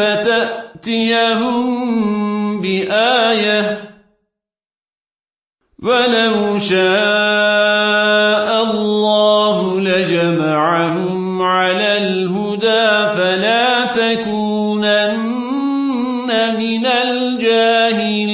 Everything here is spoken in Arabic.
فتأتيهم بآية ولو شاء الله لجمعهم على الهدى فلا تكونن من الجاهلين.